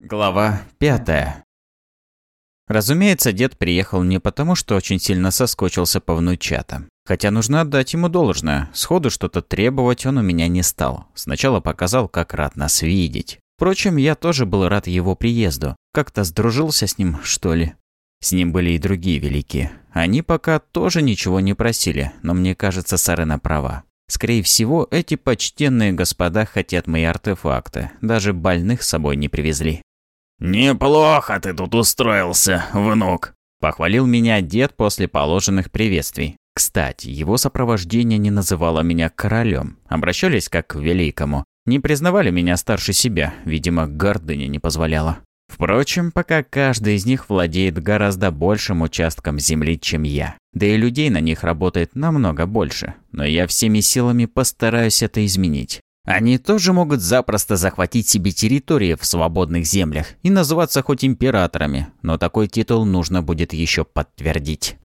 Глава пятая. Разумеется, дед приехал не потому, что очень сильно соскочился по внучатам. Хотя нужно отдать ему должное. Сходу что-то требовать он у меня не стал. Сначала показал, как рад нас видеть. Впрочем, я тоже был рад его приезду. Как-то сдружился с ним, что ли. С ним были и другие великие. Они пока тоже ничего не просили, но мне кажется, Сарена права. Скорее всего, эти почтенные господа хотят мои артефакты. Даже больных с собой не привезли. «Неплохо ты тут устроился, внук!» Похвалил меня дед после положенных приветствий. Кстати, его сопровождение не называло меня королем, обращались как к великому. Не признавали меня старше себя, видимо, гордыня не позволяла. Впрочем, пока каждый из них владеет гораздо большим участком земли, чем я. Да и людей на них работает намного больше. Но я всеми силами постараюсь это изменить. Они тоже могут запросто захватить себе территории в свободных землях и называться хоть императорами, но такой титул нужно будет еще подтвердить.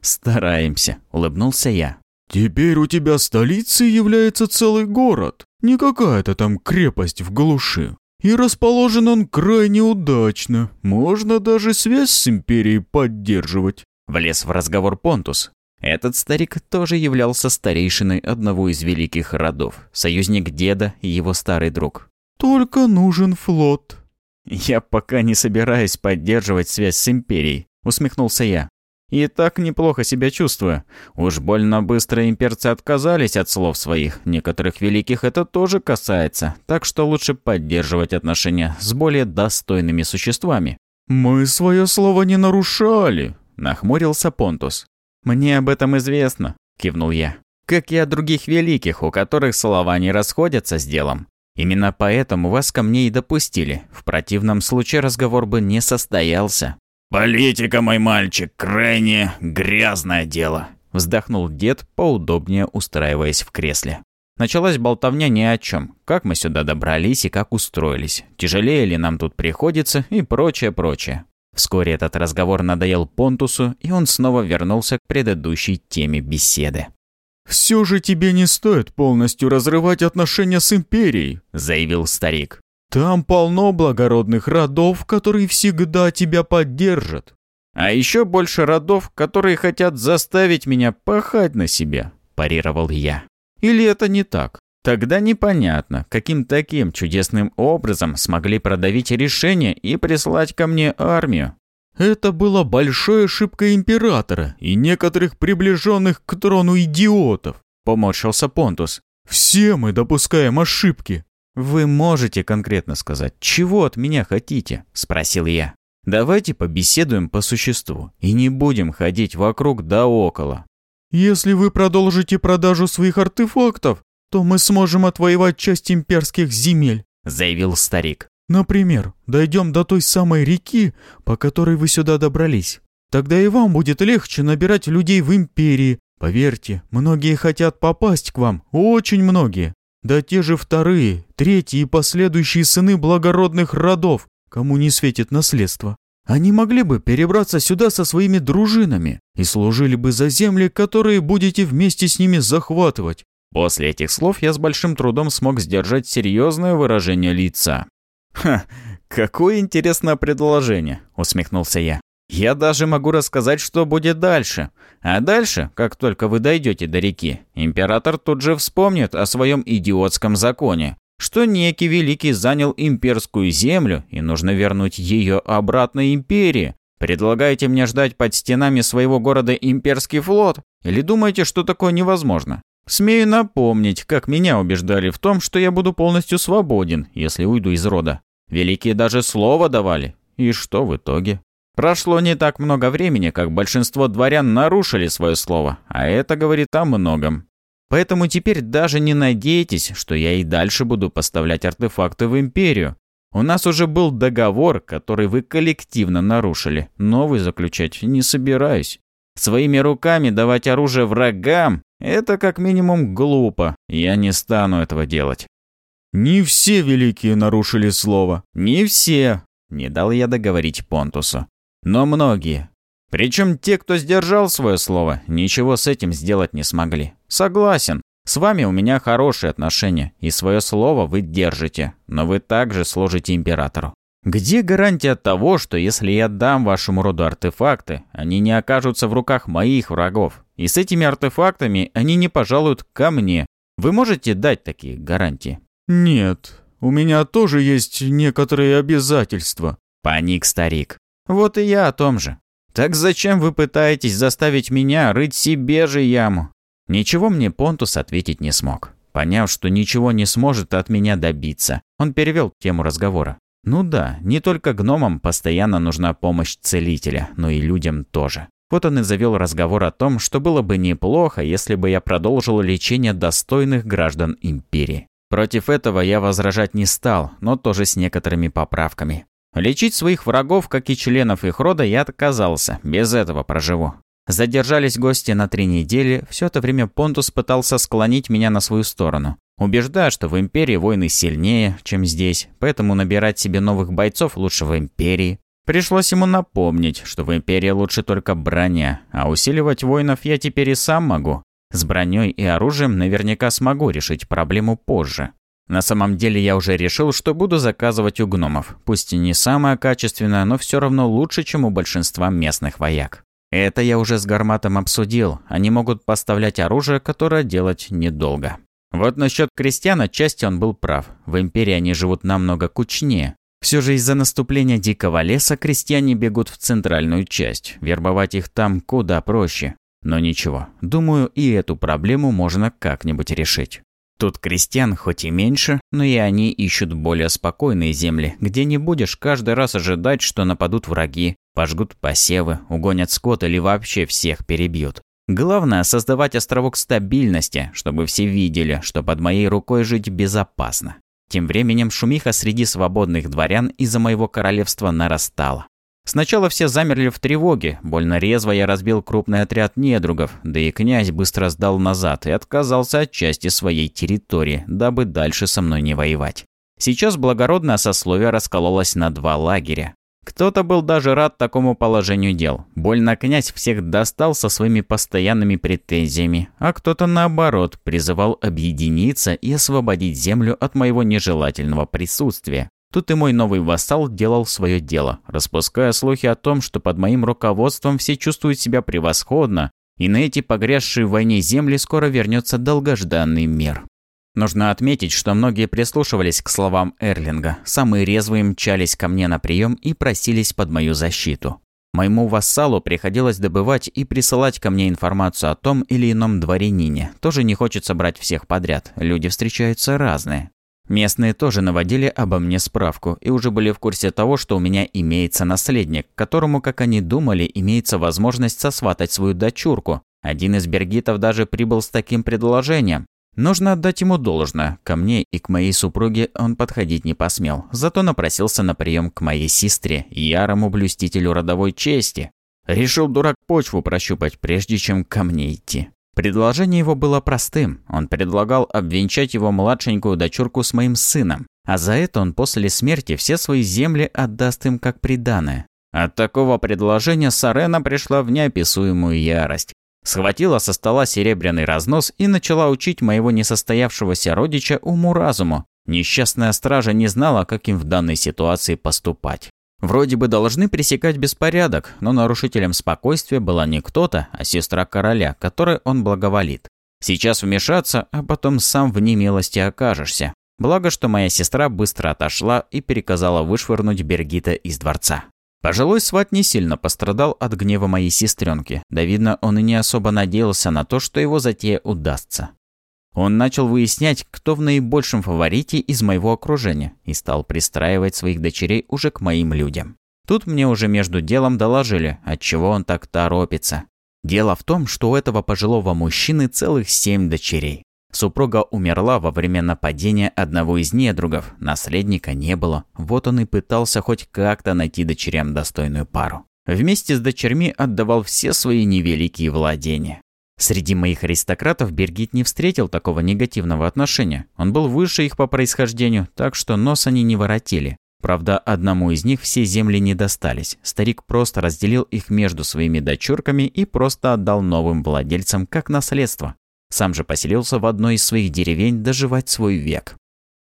«Стараемся», — улыбнулся я. «Теперь у тебя столицей является целый город, не какая-то там крепость в глуши. И расположен он крайне удачно, можно даже связь с империей поддерживать». Влез в разговор Понтус. Этот старик тоже являлся старейшиной одного из великих родов, союзник деда и его старый друг. «Только нужен флот». «Я пока не собираюсь поддерживать связь с Империей», — усмехнулся я. «И так неплохо себя чувствую. Уж больно быстро имперцы отказались от слов своих. Некоторых великих это тоже касается, так что лучше поддерживать отношения с более достойными существами». «Мы свое слово не нарушали», — нахмурился Понтус. «Мне об этом известно», – кивнул я. «Как и о других великих, у которых слова не расходятся с делом. Именно поэтому вас ко мне и допустили. В противном случае разговор бы не состоялся». «Политика, мой мальчик, крайне грязное дело», – вздохнул дед, поудобнее устраиваясь в кресле. Началась болтовня ни о чем. Как мы сюда добрались и как устроились. Тяжелее ли нам тут приходится и прочее, прочее. Вскоре этот разговор надоел Понтусу, и он снова вернулся к предыдущей теме беседы. «Все же тебе не стоит полностью разрывать отношения с Империей», — заявил старик. «Там полно благородных родов, которые всегда тебя поддержат. А еще больше родов, которые хотят заставить меня пахать на себя», – парировал я. «Или это не так?» Тогда непонятно, каким таким чудесным образом смогли продавить решение и прислать ко мне армию. Это была большая ошибка императора и некоторых приближенных к трону идиотов, поморщился Понтус. Все мы допускаем ошибки. Вы можете конкретно сказать, чего от меня хотите? спросил я. Давайте побеседуем по существу и не будем ходить вокруг да около. Если вы продолжите продажу своих артефактов, то мы сможем отвоевать часть имперских земель», — заявил старик. «Например, дойдем до той самой реки, по которой вы сюда добрались. Тогда и вам будет легче набирать людей в империи. Поверьте, многие хотят попасть к вам, очень многие. Да те же вторые, третьи и последующие сыны благородных родов, кому не светит наследство. Они могли бы перебраться сюда со своими дружинами и служили бы за земли, которые будете вместе с ними захватывать. После этих слов я с большим трудом смог сдержать серьезное выражение лица. «Ха, какое интересное предложение!» – усмехнулся я. «Я даже могу рассказать, что будет дальше. А дальше, как только вы дойдете до реки, император тут же вспомнит о своем идиотском законе, что некий великий занял имперскую землю и нужно вернуть ее обратно империи. Предлагаете мне ждать под стенами своего города имперский флот? Или думаете, что такое невозможно? Смею напомнить, как меня убеждали в том, что я буду полностью свободен, если уйду из рода. Великие даже слово давали. И что в итоге? Прошло не так много времени, как большинство дворян нарушили свое слово, а это говорит о многом. Поэтому теперь даже не надейтесь, что я и дальше буду поставлять артефакты в Империю. У нас уже был договор, который вы коллективно нарушили. Новый заключать не собираюсь. Своими руками давать оружие врагам это как минимум глупо, я не стану этого делать. Не все великие нарушили слово. Не все, не дал я договорить Понтусу. Но многие. Причем те, кто сдержал свое слово, ничего с этим сделать не смогли. Согласен, с вами у меня хорошие отношения, и свое слово вы держите, но вы также служите императору. Где гарантия того, что если я дам вашему роду артефакты, они не окажутся в руках моих врагов? И с этими артефактами они не пожалуют ко мне. Вы можете дать такие гарантии? Нет, у меня тоже есть некоторые обязательства. Паник, старик. Вот и я о том же. Так зачем вы пытаетесь заставить меня рыть себе же яму? Ничего мне Понтус ответить не смог. Поняв, что ничего не сможет от меня добиться, он перевел тему разговора. Ну да, не только гномам постоянно нужна помощь целителя, но и людям тоже. Вот он и завел разговор о том, что было бы неплохо, если бы я продолжил лечение достойных граждан империи. Против этого я возражать не стал, но тоже с некоторыми поправками. Лечить своих врагов, как и членов их рода, я отказался, без этого проживу. Задержались гости на три недели, все это время Понтус пытался склонить меня на свою сторону. Убеждая, что в Империи войны сильнее, чем здесь, поэтому набирать себе новых бойцов лучше в Империи. Пришлось ему напомнить, что в Империи лучше только броня, а усиливать воинов я теперь и сам могу. С броней и оружием наверняка смогу решить проблему позже. На самом деле я уже решил, что буду заказывать у гномов, пусть и не самое качественное, но все равно лучше, чем у большинства местных вояк. Это я уже с Гарматом обсудил, они могут поставлять оружие, которое делать недолго. Вот насчет крестьян отчасти он был прав, в Империи они живут намного кучнее, все же из-за наступления дикого леса крестьяне бегут в центральную часть. Вербовать их там куда проще. Но ничего, думаю, и эту проблему можно как-нибудь решить. Тут крестьян хоть и меньше, но и они ищут более спокойные земли, где не будешь каждый раз ожидать, что нападут враги, пожгут посевы, угонят скот или вообще всех перебьют. Главное – создавать островок стабильности, чтобы все видели, что под моей рукой жить безопасно. Тем временем шумиха среди свободных дворян из-за моего королевства нарастала. Сначала все замерли в тревоге, больно резво я разбил крупный отряд недругов, да и князь быстро сдал назад и отказался от части своей территории, дабы дальше со мной не воевать. Сейчас благородное сословие раскололось на два лагеря. Кто-то был даже рад такому положению дел. Больно князь всех достал со своими постоянными претензиями, а кто-то наоборот призывал объединиться и освободить землю от моего нежелательного присутствия. Тут и мой новый вассал делал свое дело, распуская слухи о том, что под моим руководством все чувствуют себя превосходно, и на эти погрязшие в войне земли скоро вернется долгожданный мир. Нужно отметить, что многие прислушивались к словам Эрлинга. Самые резвые мчались ко мне на прием и просились под мою защиту. Моему вассалу приходилось добывать и присылать ко мне информацию о том или ином дворянине. Тоже не хочется брать всех подряд, люди встречаются разные. Местные тоже наводили обо мне справку и уже были в курсе того, что у меня имеется наследник, которому, как они думали, имеется возможность сосватать свою дочурку. Один из бергитов даже прибыл с таким предложением. Нужно отдать ему должное. Ко мне и к моей супруге он подходить не посмел, зато напросился на прием к моей сестре, ярому блюстителю родовой чести. Решил дурак почву прощупать, прежде чем ко мне идти. Предложение его было простым. Он предлагал обвенчать его младшенькую дочурку с моим сыном, а за это он после смерти все свои земли отдаст им как приданое. От такого предложения Сарена пришла в неописуемую ярость. Схватила со стола серебряный разнос и начала учить моего несостоявшегося родича уму-разуму. Несчастная стража не знала, как им в данной ситуации поступать. Вроде бы должны пресекать беспорядок, но нарушителем спокойствия была не кто-то, а сестра короля, которой он благоволит. Сейчас вмешаться, а потом сам в немилости окажешься. Благо, что моя сестра быстро отошла и переказала вышвырнуть Бергита из дворца. Пожилой сват не сильно пострадал от гнева моей сестренки, да видно, он и не особо надеялся на то, что его затея удастся. Он начал выяснять, кто в наибольшем фаворите из моего окружения, и стал пристраивать своих дочерей уже к моим людям. Тут мне уже между делом доложили, от чего он так торопится. Дело в том, что у этого пожилого мужчины целых семь дочерей. Супруга умерла во время нападения одного из недругов, наследника не было, вот он и пытался хоть как-то найти дочерям достойную пару. Вместе с дочерьми отдавал все свои невеликие владения. Среди моих аристократов Бергит не встретил такого негативного отношения. Он был выше их по происхождению, так что нос они не воротили. Правда, одному из них все земли не достались. Старик просто разделил их между своими дочурками и просто отдал новым владельцам как наследство. Сам же поселился в одной из своих деревень доживать свой век.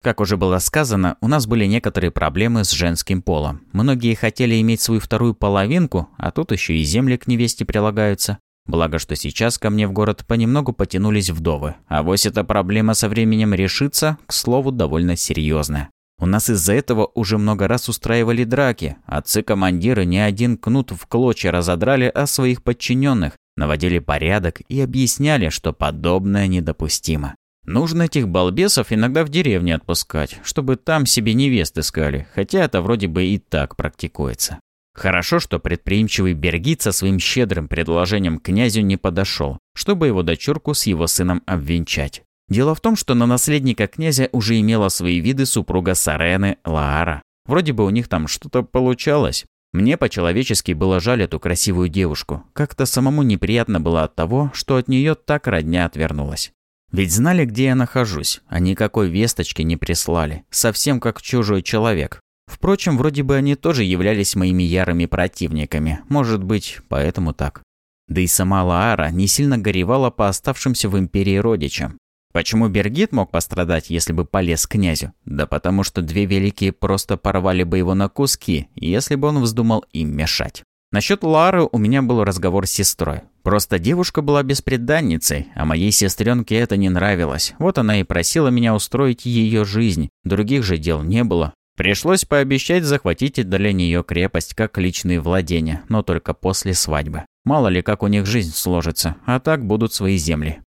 Как уже было сказано, у нас были некоторые проблемы с женским полом. Многие хотели иметь свою вторую половинку, а тут еще и земли к невесте прилагаются. Благо, что сейчас ко мне в город понемногу потянулись вдовы. А вось эта проблема со временем решится, к слову, довольно серьезная. У нас из-за этого уже много раз устраивали драки. отцы командиры не один кнут в клочья разодрали о своих подчиненных наводили порядок и объясняли, что подобное недопустимо. Нужно этих балбесов иногда в деревне отпускать, чтобы там себе невест искали, хотя это вроде бы и так практикуется. Хорошо, что предприимчивый Бергит со своим щедрым предложением князю не подошел, чтобы его дочурку с его сыном обвенчать. Дело в том, что на наследника князя уже имела свои виды супруга Сарены Лаара. Вроде бы у них там что-то получалось, мне по-человечески было жаль эту красивую девушку. Как-то самому неприятно было от того, что от нее так родня отвернулась. Ведь знали, где я нахожусь, а никакой весточки не прислали. Совсем как чужой человек. Впрочем, вроде бы они тоже являлись моими ярыми противниками. Может быть, поэтому так. Да и сама Лаара не сильно горевала по оставшимся в Империи родичам. Почему Бергит мог пострадать, если бы полез к князю? Да потому что две великие просто порвали бы его на куски, если бы он вздумал им мешать. Насчет Лары у меня был разговор с сестрой. Просто девушка была беспреданницей, а моей сестренке это не нравилось. Вот она и просила меня устроить ее жизнь. Других же дел не было. Пришлось пообещать захватить для нее крепость как личные владения, но только после свадьбы. Мало ли, как у них жизнь сложится, а так будут свои земли.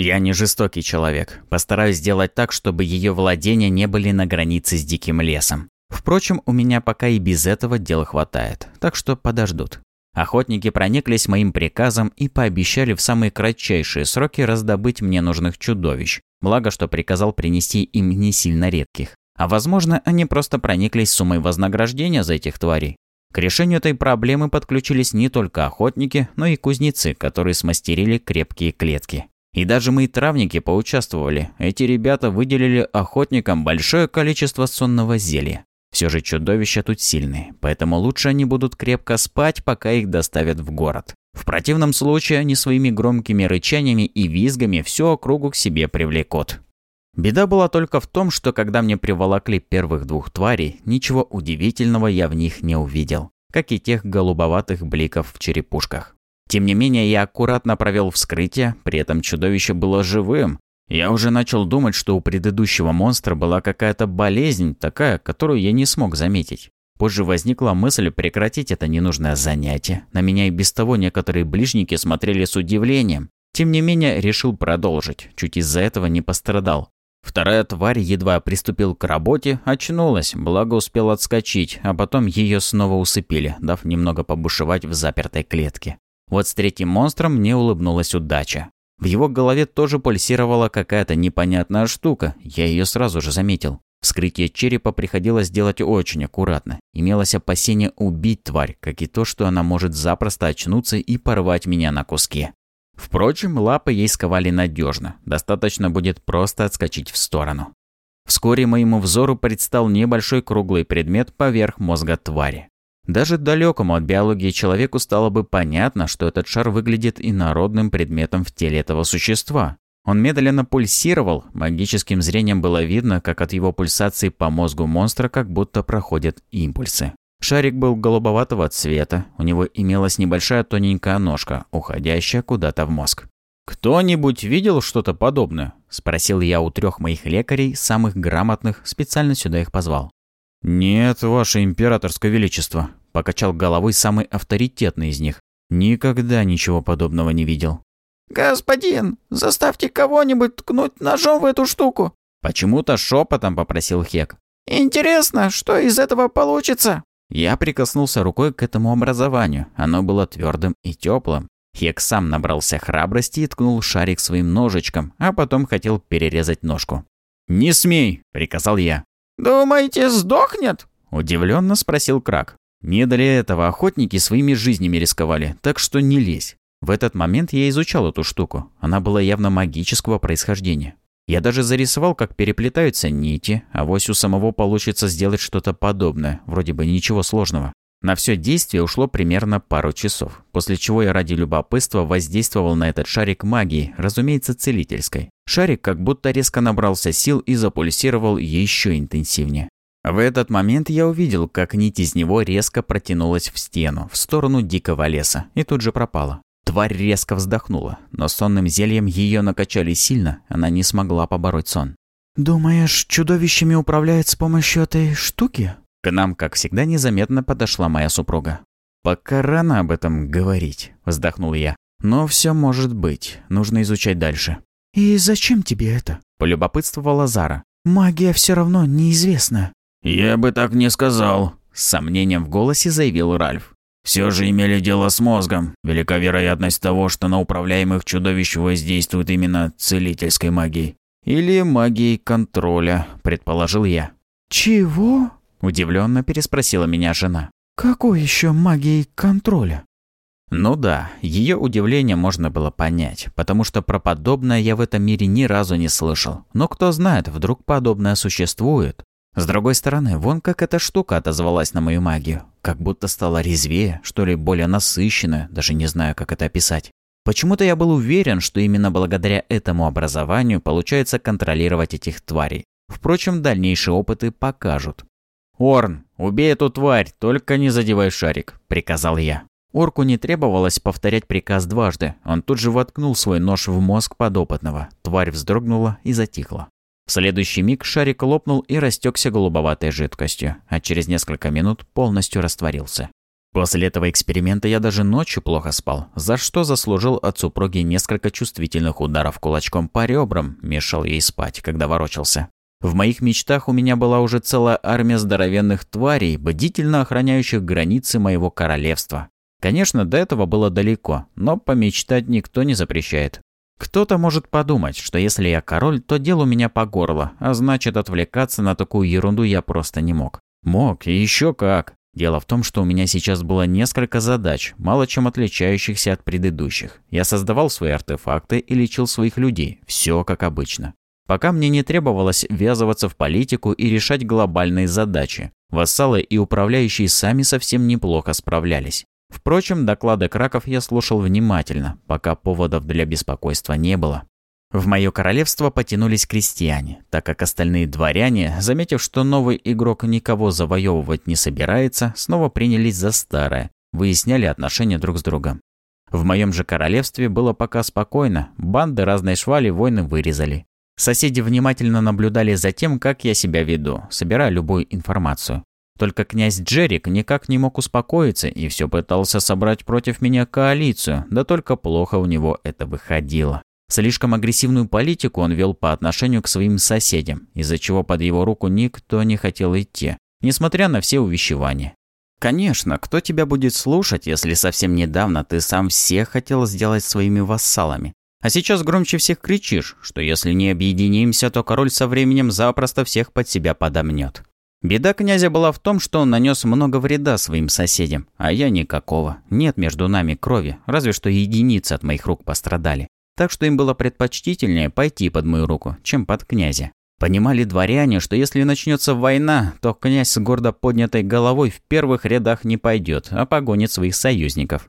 Я не жестокий человек. Постараюсь сделать так, чтобы ее владения не были на границе с диким лесом. Впрочем, у меня пока и без этого дела хватает, так что подождут. Охотники прониклись моим приказом и пообещали в самые кратчайшие сроки раздобыть мне нужных чудовищ. Благо, что приказал принести им не сильно редких. А возможно, они просто прониклись суммой вознаграждения за этих тварей. К решению этой проблемы подключились не только охотники, но и кузнецы, которые смастерили крепкие клетки. И даже мои травники поучаствовали. Эти ребята выделили охотникам большое количество сонного зелья. Все же чудовища тут сильные, поэтому лучше они будут крепко спать, пока их доставят в город. В противном случае они своими громкими рычаниями и визгами всю округу к себе привлекут. Беда была только в том, что когда мне приволокли первых двух тварей, ничего удивительного я в них не увидел, как и тех голубоватых бликов в черепушках. Тем не менее, я аккуратно провел вскрытие, при этом чудовище было живым. Я уже начал думать, что у предыдущего монстра была какая-то болезнь, такая, которую я не смог заметить. Позже возникла мысль прекратить это ненужное занятие. На меня и без того некоторые ближники смотрели с удивлением. Тем не менее, решил продолжить, чуть из-за этого не пострадал. Вторая тварь едва приступил к работе, очнулась, благо успел отскочить, а потом ее снова усыпили, дав немного побушевать в запертой клетке. Вот с третьим монстром мне улыбнулась удача. В его голове тоже пульсировала какая-то непонятная штука, я ее сразу же заметил. Вскрытие черепа приходилось делать очень аккуратно. Имелось опасение убить тварь, как и то, что она может запросто очнуться и порвать меня на куски. Впрочем, лапы ей сковали надежно, достаточно будет просто отскочить в сторону. Вскоре моему взору предстал небольшой круглый предмет поверх мозга твари. Даже далекому от биологии человеку стало бы понятно, что этот шар выглядит инородным предметом в теле этого существа. Он медленно пульсировал, магическим зрением было видно, как от его пульсации по мозгу монстра как будто проходят импульсы. Шарик был голубоватого цвета, у него имелась небольшая тоненькая ножка, уходящая куда-то в мозг. «Кто-нибудь видел что-то подобное?» – спросил я у трех моих лекарей, самых грамотных, специально сюда их позвал. «Нет, ваше императорское величество», Покачал головой самый авторитетный из них. Никогда ничего подобного не видел. «Господин, заставьте кого-нибудь ткнуть ножом в эту штуку!» Почему-то шепотом попросил Хек. «Интересно, что из этого получится?» Я прикоснулся рукой к этому образованию. Оно было твердым и теплым. Хек сам набрался храбрости и ткнул шарик своим ножичком, а потом хотел перерезать ножку. «Не смей!» – приказал я. «Думаете, сдохнет?» – удивленно спросил Крак. Не для этого охотники своими жизнями рисковали, так что не лезь. В этот момент я изучал эту штуку. Она была явно магического происхождения. Я даже зарисовал, как переплетаются нити, а вось у самого получится сделать что-то подобное, вроде бы ничего сложного. На все действие ушло примерно пару часов, после чего я ради любопытства воздействовал на этот шарик магии, разумеется, целительской. Шарик как будто резко набрался сил и запульсировал еще интенсивнее. В этот момент я увидел, как нить из него резко протянулась в стену, в сторону дикого леса, и тут же пропала. Тварь резко вздохнула, но сонным зельем ее накачали сильно, она не смогла побороть сон. «Думаешь, чудовищами управляет с помощью этой штуки?» К нам, как всегда, незаметно подошла моя супруга. «Пока рано об этом говорить», – вздохнул я. «Но все может быть, нужно изучать дальше». «И зачем тебе это?» – полюбопытствовала Зара. «Магия все равно неизвестна». «Я бы так не сказал», – с сомнением в голосе заявил Ральф. «Все же имели дело с мозгом. Велика вероятность того, что на управляемых чудовищ воздействует именно целительской магией». «Или магией контроля», – предположил я. «Чего?» – удивленно переспросила меня жена. «Какой еще магией контроля?» Ну да, ее удивление можно было понять, потому что про подобное я в этом мире ни разу не слышал. Но кто знает, вдруг подобное существует. С другой стороны, вон как эта штука отозвалась на мою магию. Как будто стала резвее, что ли, более насыщенная, даже не знаю, как это описать. Почему-то я был уверен, что именно благодаря этому образованию получается контролировать этих тварей. Впрочем, дальнейшие опыты покажут. «Орн, убей эту тварь, только не задевай шарик», – приказал я. Орку не требовалось повторять приказ дважды. Он тут же воткнул свой нож в мозг подопытного. Тварь вздрогнула и затихла. В следующий миг шарик лопнул и растекся голубоватой жидкостью, а через несколько минут полностью растворился. После этого эксперимента я даже ночью плохо спал, за что заслужил от супруги несколько чувствительных ударов кулачком по ребрам, мешал ей спать, когда ворочался. В моих мечтах у меня была уже целая армия здоровенных тварей, бдительно охраняющих границы моего королевства. Конечно, до этого было далеко, но помечтать никто не запрещает. Кто-то может подумать, что если я король, то дело у меня по горло, а значит отвлекаться на такую ерунду я просто не мог. Мог, и еще как. Дело в том, что у меня сейчас было несколько задач, мало чем отличающихся от предыдущих. Я создавал свои артефакты и лечил своих людей, все как обычно. Пока мне не требовалось ввязываться в политику и решать глобальные задачи. Вассалы и управляющие сами совсем неплохо справлялись. Впрочем, доклады краков я слушал внимательно, пока поводов для беспокойства не было. В мое королевство потянулись крестьяне, так как остальные дворяне, заметив, что новый игрок никого завоевывать не собирается, снова принялись за старое, выясняли отношения друг с другом. В моем же королевстве было пока спокойно, банды разной швали войны вырезали. Соседи внимательно наблюдали за тем, как я себя веду, собирая любую информацию. Только князь Джерик никак не мог успокоиться и все пытался собрать против меня коалицию, да только плохо у него это выходило. Слишком агрессивную политику он вел по отношению к своим соседям, из-за чего под его руку никто не хотел идти, несмотря на все увещевания. Конечно, кто тебя будет слушать, если совсем недавно ты сам всех хотел сделать своими вассалами? А сейчас громче всех кричишь, что если не объединимся, то король со временем запросто всех под себя подомнет. Беда князя была в том, что он нанес много вреда своим соседям, а я никакого. Нет между нами крови, разве что единицы от моих рук пострадали. Так что им было предпочтительнее пойти под мою руку, чем под князя. Понимали дворяне, что если начнется война, то князь с гордо поднятой головой в первых рядах не пойдет, а погонит своих союзников.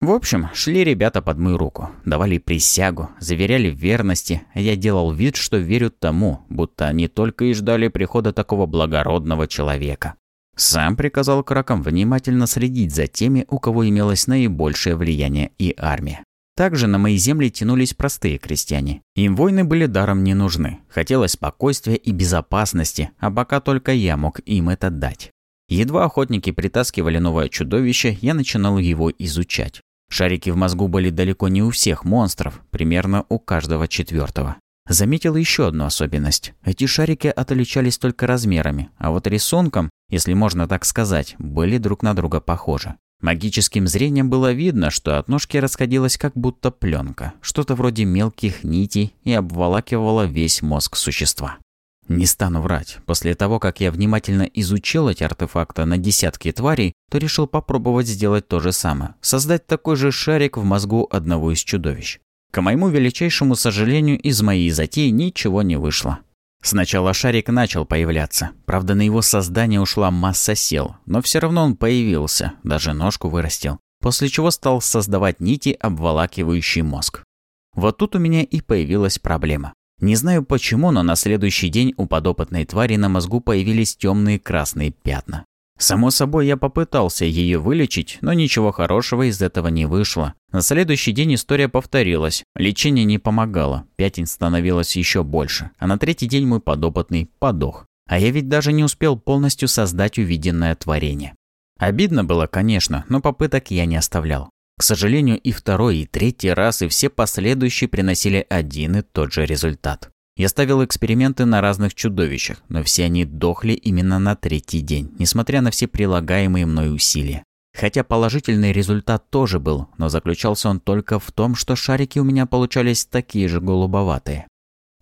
В общем, шли ребята под мою руку, давали присягу, заверяли в верности, а я делал вид, что верю тому, будто они только и ждали прихода такого благородного человека. Сам приказал кракам внимательно следить за теми, у кого имелось наибольшее влияние и армия. Также на мои земли тянулись простые крестьяне. Им войны были даром не нужны. Хотелось спокойствия и безопасности, а пока только я мог им это дать. Едва охотники притаскивали новое чудовище, я начинал его изучать. Шарики в мозгу были далеко не у всех монстров, примерно у каждого четвертого. Заметил еще одну особенность. Эти шарики отличались только размерами, а вот рисунком, если можно так сказать, были друг на друга похожи. Магическим зрением было видно, что от ножки расходилась как будто пленка, что-то вроде мелких нитей и обволакивала весь мозг существа. Не стану врать. После того, как я внимательно изучил эти артефакты на десятки тварей, то решил попробовать сделать то же самое. Создать такой же шарик в мозгу одного из чудовищ. К моему величайшему сожалению, из моей затеи ничего не вышло. Сначала шарик начал появляться. Правда, на его создание ушла масса сил, но все равно он появился, даже ножку вырастил. После чего стал создавать нити, обволакивающие мозг. Вот тут у меня и появилась проблема. Не знаю почему, но на следующий день у подопытной твари на мозгу появились темные красные пятна. Само собой, я попытался ее вылечить, но ничего хорошего из этого не вышло. На следующий день история повторилась. Лечение не помогало, пятен становилось еще больше. А на третий день мой подопытный подох. А я ведь даже не успел полностью создать увиденное творение. Обидно было, конечно, но попыток я не оставлял. К сожалению, и второй, и третий раз, и все последующие приносили один и тот же результат. Я ставил эксперименты на разных чудовищах, но все они дохли именно на третий день, несмотря на все прилагаемые мной усилия. Хотя положительный результат тоже был, но заключался он только в том, что шарики у меня получались такие же голубоватые.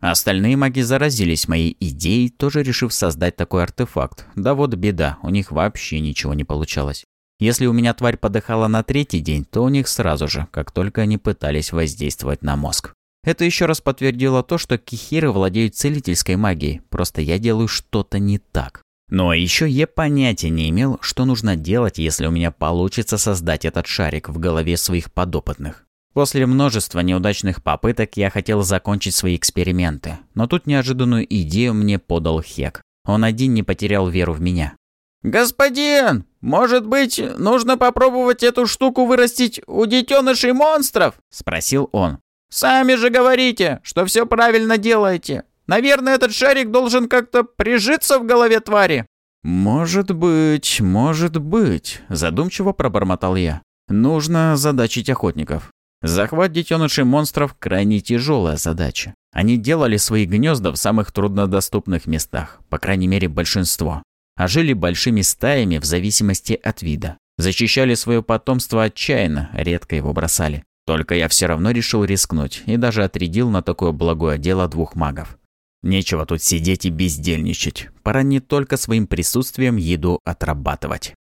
Остальные маги заразились моей идеей, тоже решив создать такой артефакт. Да вот беда, у них вообще ничего не получалось. Если у меня тварь подыхала на третий день, то у них сразу же, как только они пытались воздействовать на мозг. Это еще раз подтвердило то, что кихиры владеют целительской магией, просто я делаю что-то не так. Но еще я понятия не имел, что нужно делать, если у меня получится создать этот шарик в голове своих подопытных. После множества неудачных попыток я хотел закончить свои эксперименты, но тут неожиданную идею мне подал Хек. Он один не потерял веру в меня. «Господин, может быть, нужно попробовать эту штуку вырастить у детенышей монстров?» – спросил он. «Сами же говорите, что все правильно делаете. Наверное, этот шарик должен как-то прижиться в голове твари». «Может быть, может быть», – задумчиво пробормотал я. «Нужно задачить охотников. Захват детенышей монстров – крайне тяжелая задача. Они делали свои гнезда в самых труднодоступных местах, по крайней мере большинство а жили большими стаями в зависимости от вида. Защищали свое потомство отчаянно, редко его бросали. Только я все равно решил рискнуть и даже отрядил на такое благое дело двух магов. Нечего тут сидеть и бездельничать. Пора не только своим присутствием еду отрабатывать.